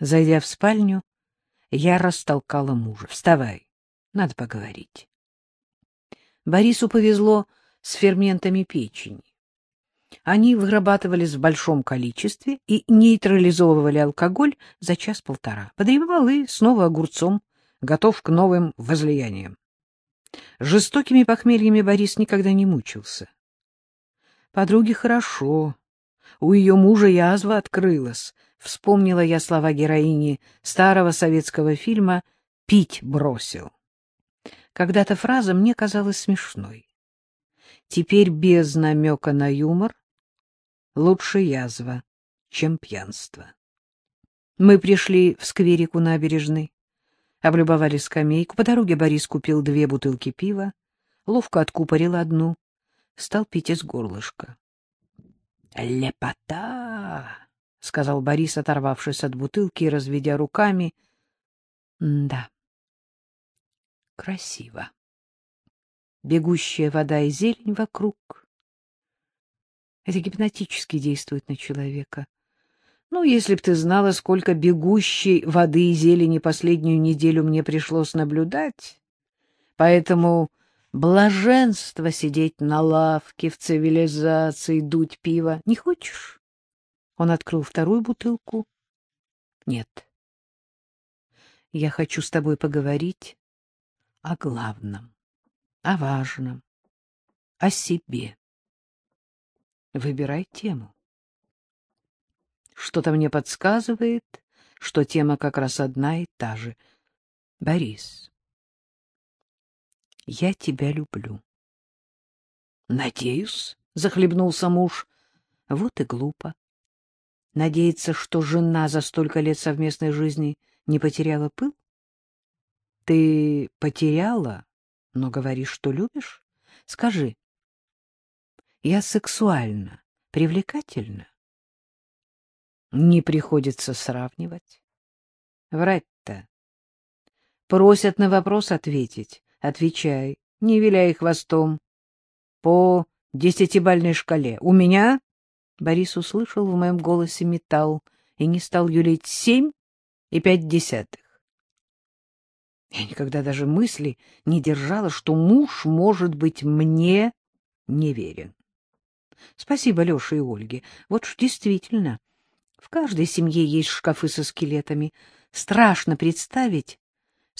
Зайдя в спальню, я растолкала мужа. «Вставай, надо поговорить». Борису повезло с ферментами печени. Они вырабатывались в большом количестве и нейтрализовывали алкоголь за час-полтора. Подремал и снова огурцом, готов к новым возлияниям. Жестокими похмельями Борис никогда не мучился. Подруге хорошо. У ее мужа язва открылась. Вспомнила я слова героини старого советского фильма «Пить бросил». Когда-то фраза мне казалась смешной. Теперь без намека на юмор лучше язва, чем пьянство. Мы пришли в скверик у набережной, облюбовали скамейку. По дороге Борис купил две бутылки пива, ловко откупорил одну, стал пить из горлышка. — Лепота! — сказал Борис, оторвавшись от бутылки и разведя руками. — Да, красиво. Бегущая вода и зелень вокруг. Это гипнотически действует на человека. Ну, если б ты знала, сколько бегущей воды и зелени последнюю неделю мне пришлось наблюдать. Поэтому блаженство сидеть на лавке в цивилизации, дуть пиво. Не хочешь? Он открыл вторую бутылку. Нет. Я хочу с тобой поговорить о главном, о важном, о себе. Выбирай тему. Что-то мне подсказывает, что тема как раз одна и та же. Борис, я тебя люблю. Надеюсь, захлебнулся муж. Вот и глупо. Надеяться, что жена за столько лет совместной жизни не потеряла пыл? Ты потеряла, но говоришь, что любишь? Скажи, я сексуально привлекательна? Не приходится сравнивать. Врать-то. Просят на вопрос ответить. Отвечай, не виляй хвостом. По десятибальной шкале. У меня... Борис услышал в моем голосе металл и не стал юлить семь и пять десятых. Я никогда даже мысли не держала, что муж может быть мне неверен. Спасибо Леше и Ольге. Вот уж действительно, в каждой семье есть шкафы со скелетами. Страшно представить,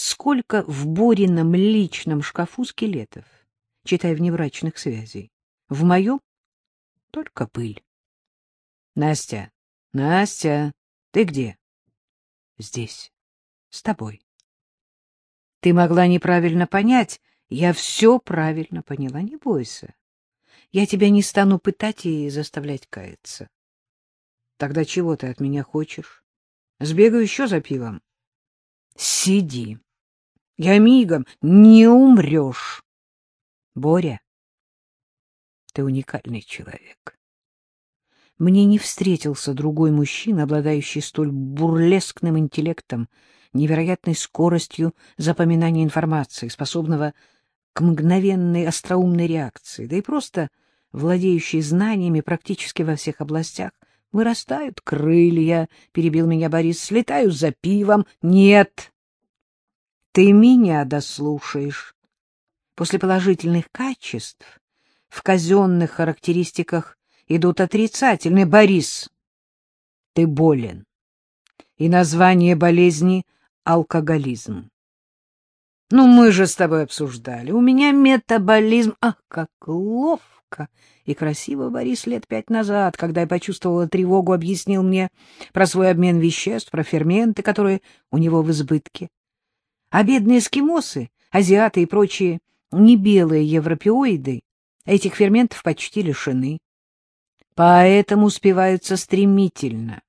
сколько в Борином личном шкафу скелетов, читая внебрачных связей. В моем только пыль. Настя, Настя, ты где? Здесь, с тобой. Ты могла неправильно понять. Я все правильно поняла, не бойся. Я тебя не стану пытать и заставлять каяться. Тогда чего ты от меня хочешь? Сбегаю еще за пивом. Сиди. Я мигом не умрешь. Боря, ты уникальный человек. Мне не встретился другой мужчина, обладающий столь бурлескным интеллектом, невероятной скоростью запоминания информации, способного к мгновенной остроумной реакции, да и просто владеющий знаниями практически во всех областях. Вырастают крылья, — перебил меня Борис, — слетаю за пивом. Нет, ты меня дослушаешь. После положительных качеств в казенных характеристиках идут отрицательные. Борис, ты болен. И название болезни — алкоголизм. Ну, мы же с тобой обсуждали. У меня метаболизм. Ах, как ловко и красиво Борис лет пять назад, когда я почувствовала тревогу, объяснил мне про свой обмен веществ, про ферменты, которые у него в избытке. А бедные эскимосы, азиаты и прочие небелые европеоиды этих ферментов почти лишены. Поэтому успеваются стремительно.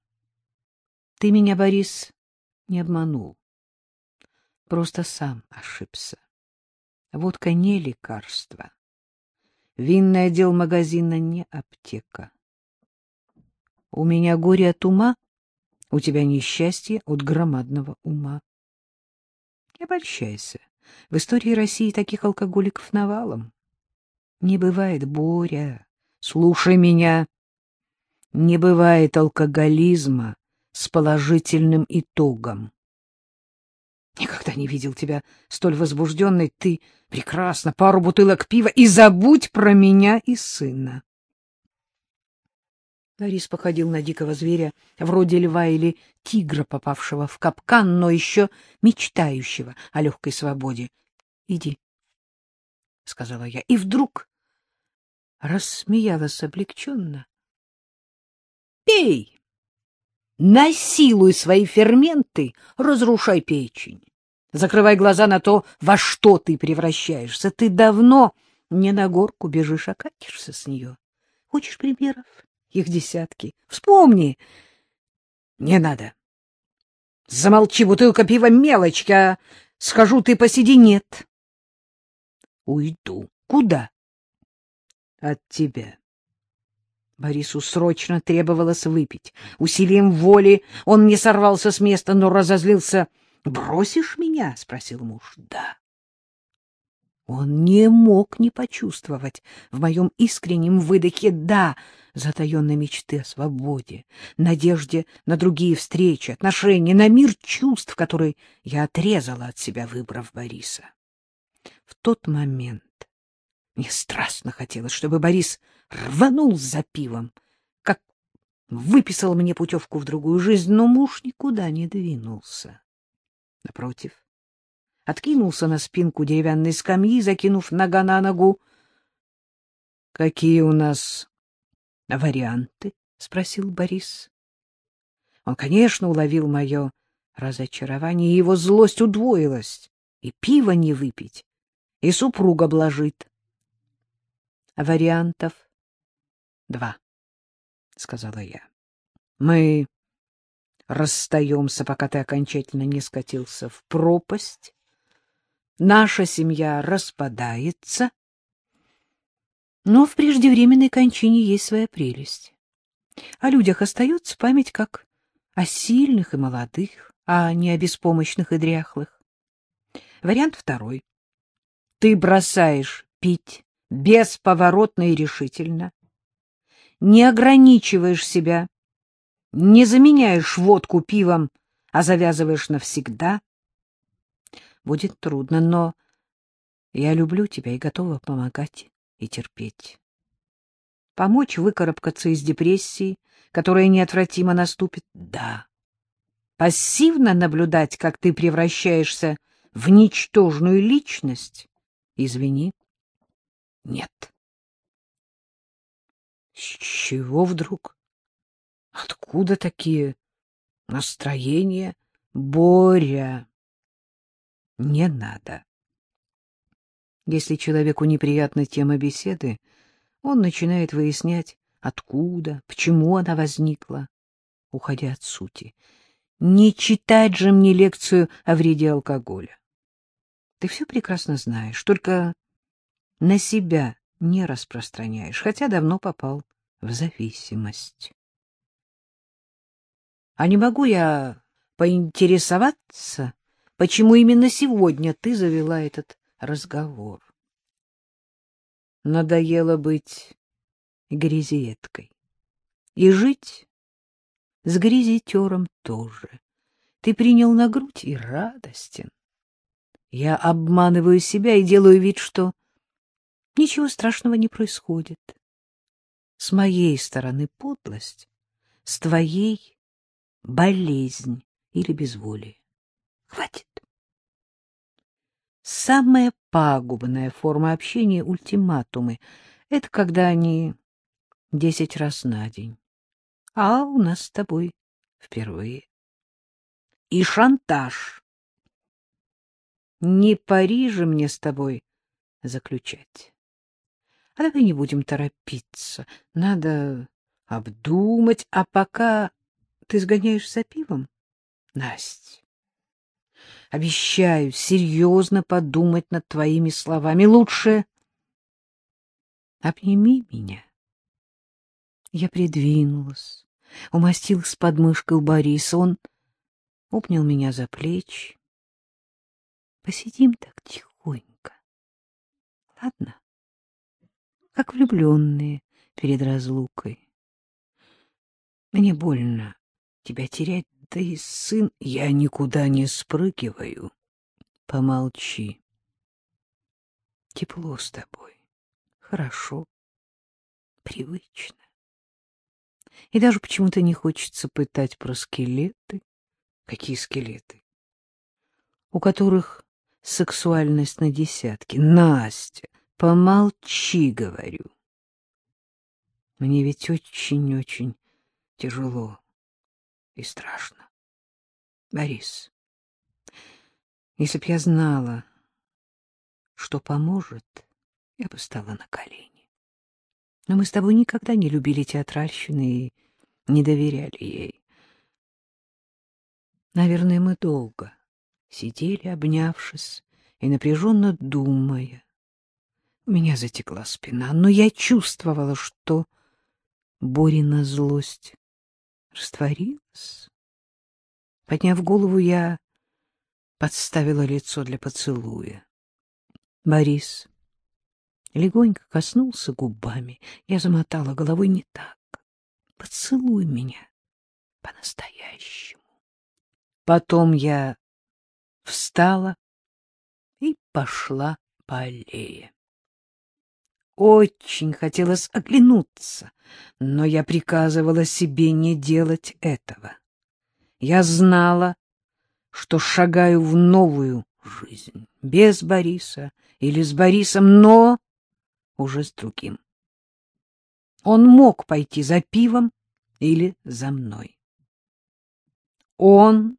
Ты меня, Борис, не обманул. Просто сам ошибся. Водка не лекарство. Винный отдел магазина не аптека. У меня горе от ума, у тебя несчастье от громадного ума. Не обольщайся. В истории России таких алкоголиков навалом. Не бывает, Боря, слушай меня. Не бывает алкоголизма с положительным итогом. Никогда не видел тебя столь возбужденной. Ты прекрасна. Пару бутылок пива и забудь про меня и сына. Борис походил на дикого зверя, вроде льва или тигра, попавшего в капкан, но еще мечтающего о легкой свободе. — Иди, — сказала я, и вдруг рассмеялась облегченно. — Пей! Насилуй свои ферменты, разрушай печень. Закрывай глаза на то, во что ты превращаешься. Ты давно не на горку бежишь, а катишься с нее. Хочешь примеров? Их десятки. Вспомни. Не надо. Замолчи, бутылка пива мелочь, а схожу, ты посиди. Нет. Уйду. Куда? От тебя. Борису срочно требовалось выпить. Усилием воли он не сорвался с места, но разозлился. — Бросишь меня? — спросил муж. — Да. Он не мог не почувствовать в моем искреннем выдохе «да» затаенной мечты о свободе, надежде на другие встречи, отношения, на мир чувств, который я отрезала от себя, выбрав Бориса. В тот момент мне страстно хотелось, чтобы Борис рванул за пивом, как выписал мне путевку в другую жизнь, но муж никуда не двинулся. Напротив, откинулся на спинку деревянной скамьи, закинув нога на ногу. — Какие у нас варианты? — спросил Борис. Он, конечно, уловил мое разочарование, и его злость удвоилась. И пиво не выпить, и супруга блажит. Вариантов два, — сказала я. Мы расстаемся, пока ты окончательно не скатился в пропасть. Наша семья распадается. Но в преждевременной кончине есть своя прелесть. О людях остается память как о сильных и молодых, а не о беспомощных и дряхлых. Вариант второй. Ты бросаешь пить бесповоротно и решительно, не ограничиваешь себя, не заменяешь водку пивом, а завязываешь навсегда. Будет трудно, но я люблю тебя и готова помогать и терпеть. Помочь выкарабкаться из депрессии, которая неотвратимо наступит? Да. Пассивно наблюдать, как ты превращаешься в ничтожную личность? Извини. Нет. С чего вдруг? Откуда такие настроения? Боря, не надо. Если человеку неприятна тема беседы, он начинает выяснять, откуда, почему она возникла, уходя от сути. Не читать же мне лекцию о вреде алкоголя. Ты все прекрасно знаешь, только на себя не распространяешь, хотя давно попал в зависимость. А не могу я поинтересоваться, почему именно сегодня ты завела этот разговор? Надоело быть грязеткой. И жить с грязетером тоже. Ты принял на грудь и радостен. Я обманываю себя и делаю вид, что ничего страшного не происходит. С моей стороны подлость, с твоей болезнь или безволие. Хватит. Самая пагубная форма общения — ультиматумы. Это когда они десять раз на день. А у нас с тобой впервые. И шантаж. Не пари же мне с тобой заключать. А давай не будем торопиться. Надо обдумать, а пока ты сгоняешь за пивом? Настя, обещаю серьезно подумать над твоими словами. Лучше обними меня. Я придвинулась, умостилась под мышкой у Бориса. Он обнял меня за плечи. Посидим так тихонько. Ладно? Как влюбленные перед разлукой. Мне больно тебя терять, и сын... Я никуда не спрыгиваю. Помолчи. Тепло с тобой. Хорошо. Привычно. И даже почему-то не хочется пытать про скелеты. Какие скелеты? У которых сексуальность на десятки. Настя, помолчи, говорю. Мне ведь очень-очень тяжело и страшно. Борис, если б я знала, что поможет, я бы стала на колени. Но мы с тобой никогда не любили театральщины и не доверяли ей. Наверное, мы долго сидели, обнявшись и напряженно думая. У меня затекла спина, но я чувствовала, что Борина злость растворилась. Подняв голову, я подставила лицо для поцелуя. Борис легонько коснулся губами. Я замотала головой не так. Поцелуй меня по-настоящему. Потом я встала и пошла по аллее. Очень хотелось оглянуться, но я приказывала себе не делать этого. Я знала, что шагаю в новую жизнь, без Бориса или с Борисом, но уже с другим. Он мог пойти за пивом или за мной. Он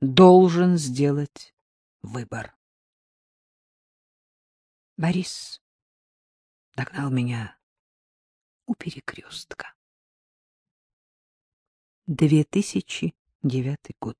должен сделать выбор. Борис догнал меня у перекрестка. 2009 год.